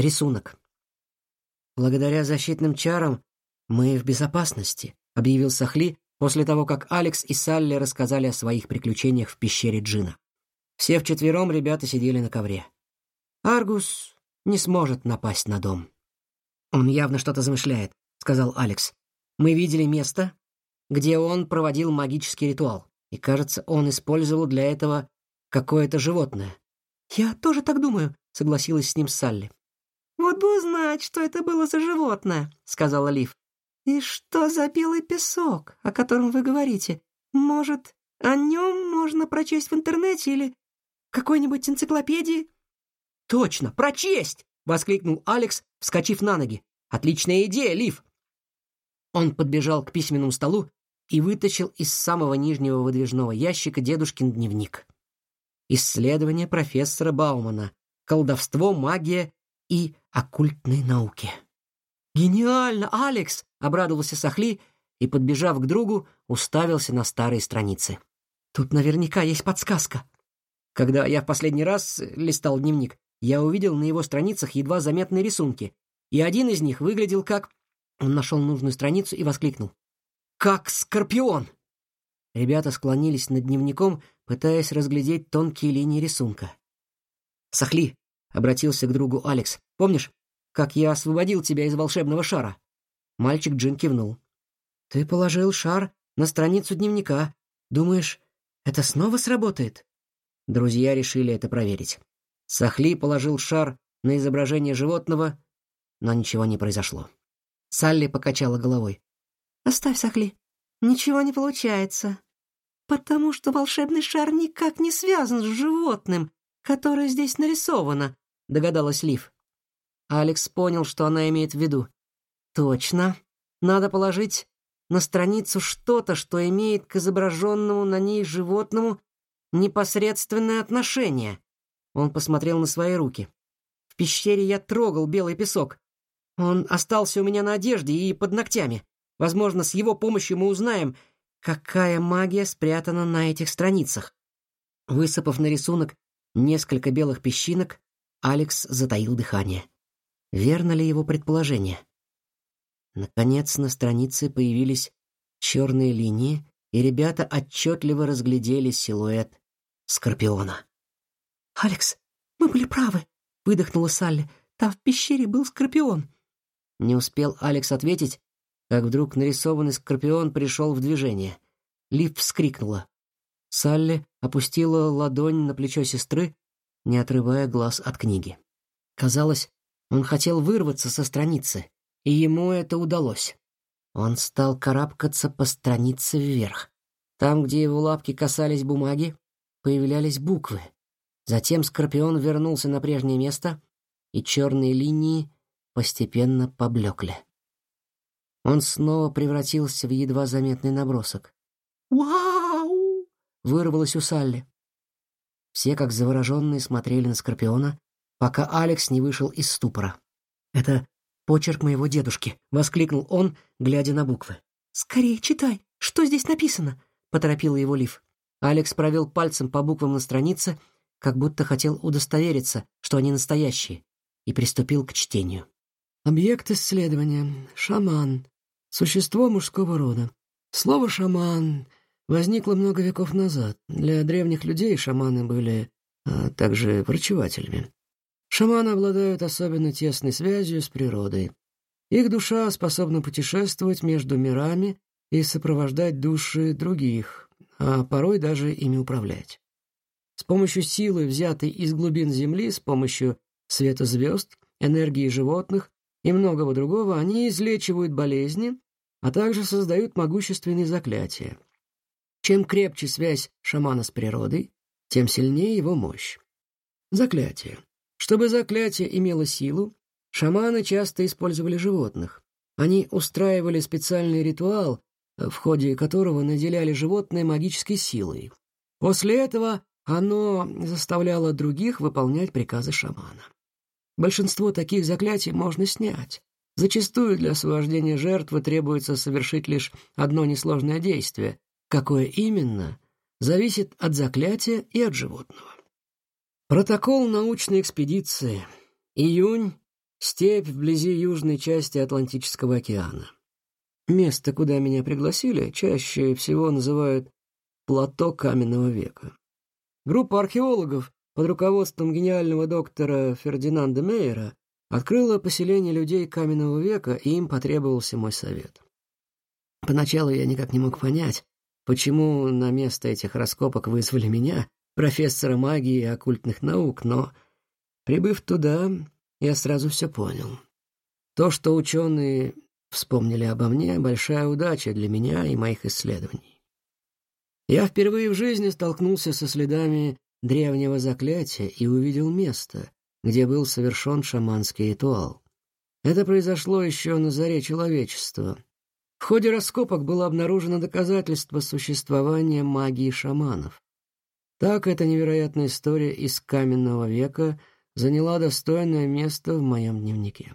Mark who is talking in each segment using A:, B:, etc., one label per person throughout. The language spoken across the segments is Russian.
A: рисунок. Благодаря защитным чарам мы в безопасности, объявил Сахли после того, как Алекс и Салли рассказали о своих приключениях в пещере Джина. Все вчетвером ребята сидели на ковре. Аргус не сможет напасть на дом. Он явно что-то замышляет, сказал Алекс. Мы видели место, где он проводил магический ритуал, и, кажется, он использовал для этого какое-то животное. Я тоже так думаю, согласилась с ним Салли. Бы узнать, что это было за животное, сказала Лив. И что за белый песок, о котором вы говорите? Может, о нем можно прочесть в интернете или какой-нибудь энциклопедии? Точно, прочесть! воскликнул Алекс, вскочив на ноги. Отличная идея, Лив. Он подбежал к письменному столу и вытащил из самого нижнего выдвижного ящика дедушкин дневник. Исследование профессора Баумана. Колдовство, магия и оккультные науки. Гениально, Алекс, обрадовался Сахли и, подбежав к другу, уставился на старые страницы. Тут наверняка есть подсказка. Когда я в последний раз листал дневник, я увидел на его страницах едва заметные рисунки, и один из них выглядел как... Он нашел нужную страницу и воскликнул. «Как скорпион!» Ребята склонились над дневником, пытаясь разглядеть тонкие линии рисунка. «Сахли!» — обратился к другу Алекс. «Помнишь, как я освободил тебя из волшебного шара?» Мальчик Джин кивнул. «Ты положил шар на страницу дневника. Думаешь, это снова сработает?» Друзья решили это проверить. Сахли положил шар на изображение животного, но ничего не произошло. Салли покачала головой. «Оставь, Сахли. Ничего не получается. Потому что волшебный шар никак не связан с животным, которое здесь нарисовано», — догадалась Лив. Алекс понял, что она имеет в виду. Точно. Надо положить на страницу что-то, что имеет к изображенному на ней животному непосредственное отношение. Он посмотрел на свои руки. В пещере я трогал белый песок. Он остался у меня на одежде и под ногтями. Возможно, с его помощью мы узнаем, какая магия спрятана на этих страницах. Высыпав на рисунок несколько белых песчинок, Алекс затаил дыхание. Верно ли его предположение? Наконец на странице появились черные линии, и ребята отчетливо разглядели силуэт скорпиона. «Алекс, мы были правы», — выдохнула Салли. «Там в пещере был скорпион». Не успел Алекс ответить, как вдруг нарисованный скорпион пришел в движение. Лив вскрикнула. Салли опустила ладонь на плечо сестры, не отрывая глаз от книги. Казалось, он хотел вырваться со страницы, и ему это удалось. Он стал карабкаться по странице вверх. Там, где его лапки касались бумаги, появлялись буквы. Затем Скорпион вернулся на прежнее место, и черные линии постепенно поблекли. Он снова превратился в едва заметный набросок. «Вау!» — вырвалось у Салли. Все, как завороженные, смотрели на Скорпиона, пока Алекс не вышел из ступора. «Это почерк моего дедушки», — воскликнул он, глядя на буквы. «Скорее читай, что здесь написано?» — поторопила его Лив. Алекс провел пальцем по буквам на странице, как будто хотел удостовериться, что они настоящие, и приступил к чтению. Объект исследования — шаман, существо мужского рода. Слово «шаман» возникло много веков назад. Для древних людей шаманы были а также врачевателями. Шаманы обладают особенно тесной связью с природой. Их душа способна путешествовать между мирами и сопровождать души других, а порой даже ими управлять. С помощью силы, взятой из глубин Земли, с помощью света звезд, энергии животных и многого другого, они излечивают болезни, а также создают могущественные заклятия. Чем крепче связь шамана с природой, тем сильнее его мощь. Заклятие. Чтобы заклятие имело силу, шаманы часто использовали животных. Они устраивали специальный ритуал, в ходе которого наделяли животное магической силой. После этого оно заставляло других выполнять приказы шамана. Большинство таких заклятий можно снять. Зачастую для освобождения жертвы требуется совершить лишь одно несложное действие. Какое именно, зависит от заклятия и от животного. Протокол научной экспедиции. Июнь степь вблизи южной части Атлантического океана. Место, куда меня пригласили, чаще всего называют «плато каменного века». Группа археологов под руководством гениального доктора Фердинанда Мейера открыла поселение людей каменного века, и им потребовался мой совет. Поначалу я никак не мог понять, почему на место этих раскопок вызвали меня, профессора магии и оккультных наук, но, прибыв туда, я сразу все понял. То, что ученые вспомнили обо мне, большая удача для меня и моих исследований. Я впервые в жизни столкнулся со следами древнего заклятия и увидел место, где был совершен шаманский ритуал. Это произошло еще на заре человечества. В ходе раскопок было обнаружено доказательство существования магии шаманов. Так эта невероятная история из каменного века заняла достойное место в моем дневнике.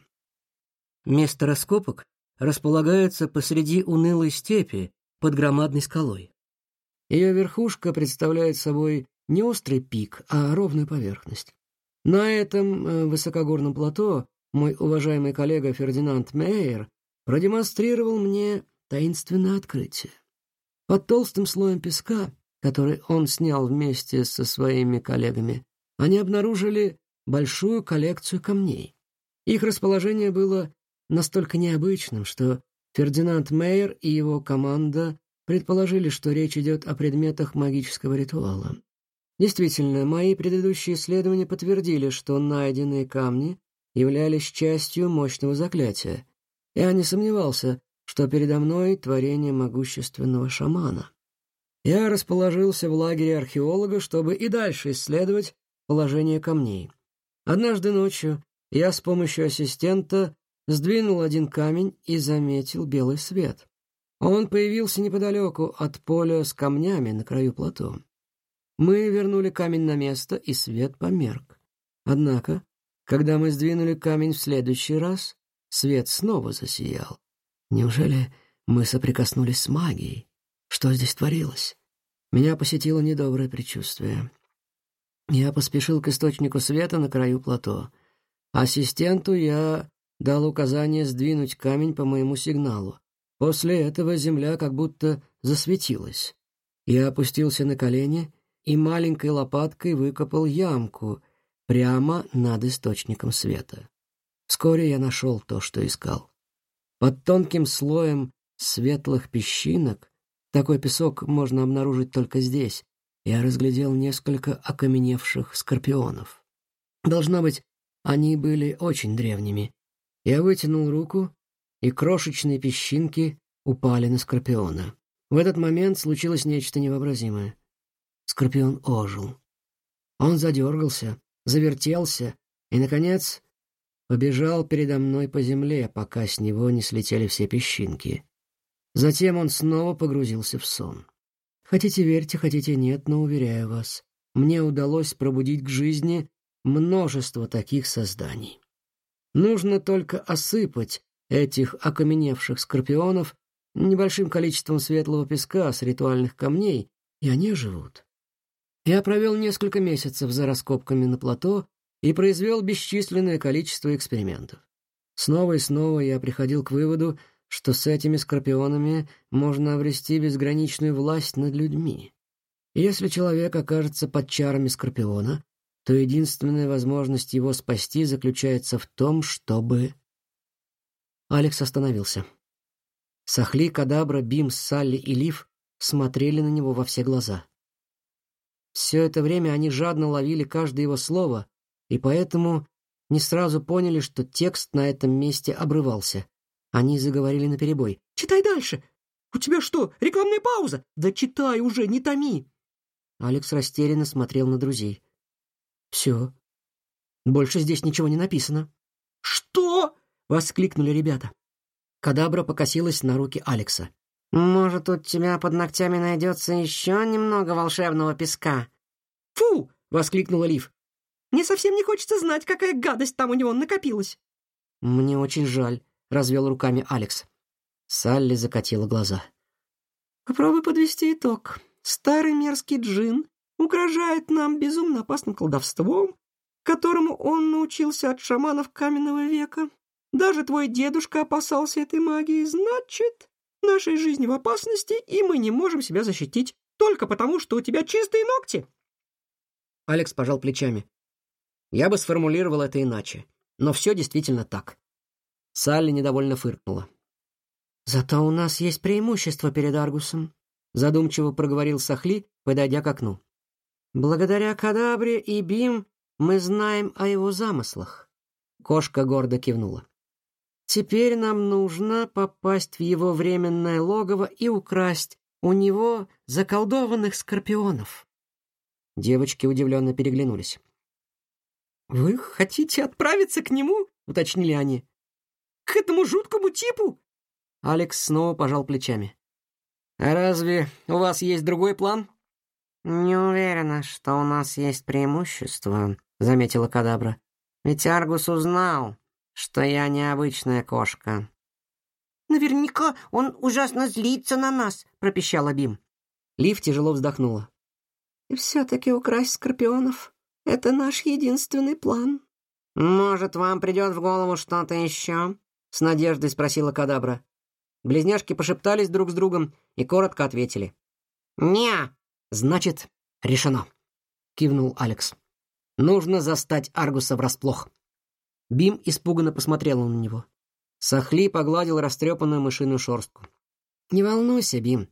A: Место раскопок располагается посреди унылой степи под громадной скалой. Ее верхушка представляет собой не острый пик, а ровную поверхность. На этом э, высокогорном плато мой уважаемый коллега Фердинанд Мейер продемонстрировал мне таинственное открытие. Под толстым слоем песка, который он снял вместе со своими коллегами, они обнаружили большую коллекцию камней. Их расположение было настолько необычным, что Фердинанд Мейер и его команда предположили, что речь идет о предметах магического ритуала. Действительно, мои предыдущие исследования подтвердили, что найденные камни являлись частью мощного заклятия. Я не сомневался, что передо мной творение могущественного шамана. Я расположился в лагере археолога, чтобы и дальше исследовать положение камней. Однажды ночью я с помощью ассистента сдвинул один камень и заметил белый свет. Он появился неподалеку от поля с камнями на краю плато. Мы вернули камень на место, и свет померк. Однако, когда мы сдвинули камень в следующий раз, свет снова засиял. Неужели мы соприкоснулись с магией? Что здесь творилось? Меня посетило недоброе предчувствие. Я поспешил к источнику света на краю плато. Ассистенту я дал указание сдвинуть камень по моему сигналу. После этого земля как будто засветилась. Я опустился на колени и маленькой лопаткой выкопал ямку прямо над источником света. Вскоре я нашел то, что искал. Под тонким слоем светлых песчинок, такой песок можно обнаружить только здесь, я разглядел несколько окаменевших скорпионов. Должно быть, они были очень древними. Я вытянул руку, и крошечные песчинки упали на скорпиона. В этот момент случилось нечто невообразимое. Скорпион ожил. Он задергался, завертелся и, наконец, побежал передо мной по земле, пока с него не слетели все песчинки. Затем он снова погрузился в сон. Хотите верьте, хотите нет, но уверяю вас, мне удалось пробудить к жизни множество таких созданий. Нужно только осыпать этих окаменевших скорпионов небольшим количеством светлого песка с ритуальных камней, и они живут. Я провел несколько месяцев за раскопками на плато и произвел бесчисленное количество экспериментов. Снова и снова я приходил к выводу, что с этими скорпионами можно обрести безграничную власть над людьми. если человек окажется под чарами скорпиона, то единственная возможность его спасти заключается в том, чтобы... Алекс остановился. Сахли, Кадабра, Бим, Салли и Лив смотрели на него во все глаза. Все это время они жадно ловили каждое его слово, и поэтому не сразу поняли, что текст на этом месте обрывался. Они заговорили наперебой.
B: «Читай дальше! У тебя что, рекламная пауза? Да читай уже, не томи!»
A: Алекс растерянно смотрел на друзей. «Все. Больше здесь ничего не написано».
B: «Что?» — воскликнули ребята.
A: Кадабра покосилась на руки Алекса.
C: «Может, у тебя под ногтями найдется еще немного волшебного песка?»
B: «Фу!» — воскликнула Лив. «Мне совсем не хочется знать, какая гадость там у него накопилась».
A: «Мне очень жаль», — развел руками Алекс. Салли закатила глаза.
B: «Попробуй подвести итог. Старый мерзкий джин угрожает нам безумно опасным колдовством, которому он научился от шаманов каменного века. Даже твой дедушка опасался этой магии. Значит, нашей жизни в опасности, и мы не можем себя защитить только потому, что у тебя чистые ногти.
A: Алекс пожал плечами. Я бы сформулировал это иначе, но все действительно так. Салли недовольно фыркнула.
C: «Зато у нас есть преимущество перед Аргусом», — задумчиво проговорил Сахли, подойдя к окну. «Благодаря Кадабре и Бим мы знаем о его замыслах». Кошка гордо кивнула. «Теперь нам нужно попасть в его временное логово и украсть у него заколдованных скорпионов».
A: Девочки удивленно переглянулись.
B: «Вы хотите отправиться к нему?» — уточнили они. «К этому жуткому типу?»
A: Алекс снова пожал плечами. «А разве у вас есть другой план?»
C: «Не уверена, что у нас есть преимущество», — заметила Кадабра. «Ведь Аргус узнал, что я необычная кошка».
B: «Наверняка он ужасно злится на нас», — пропищала Бим.
A: Лив тяжело вздохнула.
B: «И все-таки украсть скорпионов — это наш единственный план».
C: «Может, вам придет в голову что-то еще?» — с надеждой спросила Кадабра.
A: Близняшки пошептались друг с другом и коротко ответили.
C: «Не!»
A: «Значит, решено», — кивнул Алекс. «Нужно застать Аргуса врасплох». Бим испуганно посмотрела на него. Сахли погладил растрепанную мышиную шорстку. «Не волнуйся, Бим,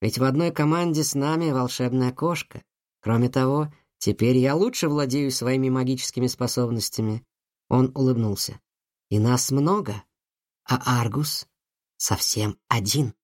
A: ведь в одной команде с нами волшебная кошка. Кроме того, теперь я лучше владею своими магическими способностями». Он улыбнулся. «И нас много, а Аргус совсем один.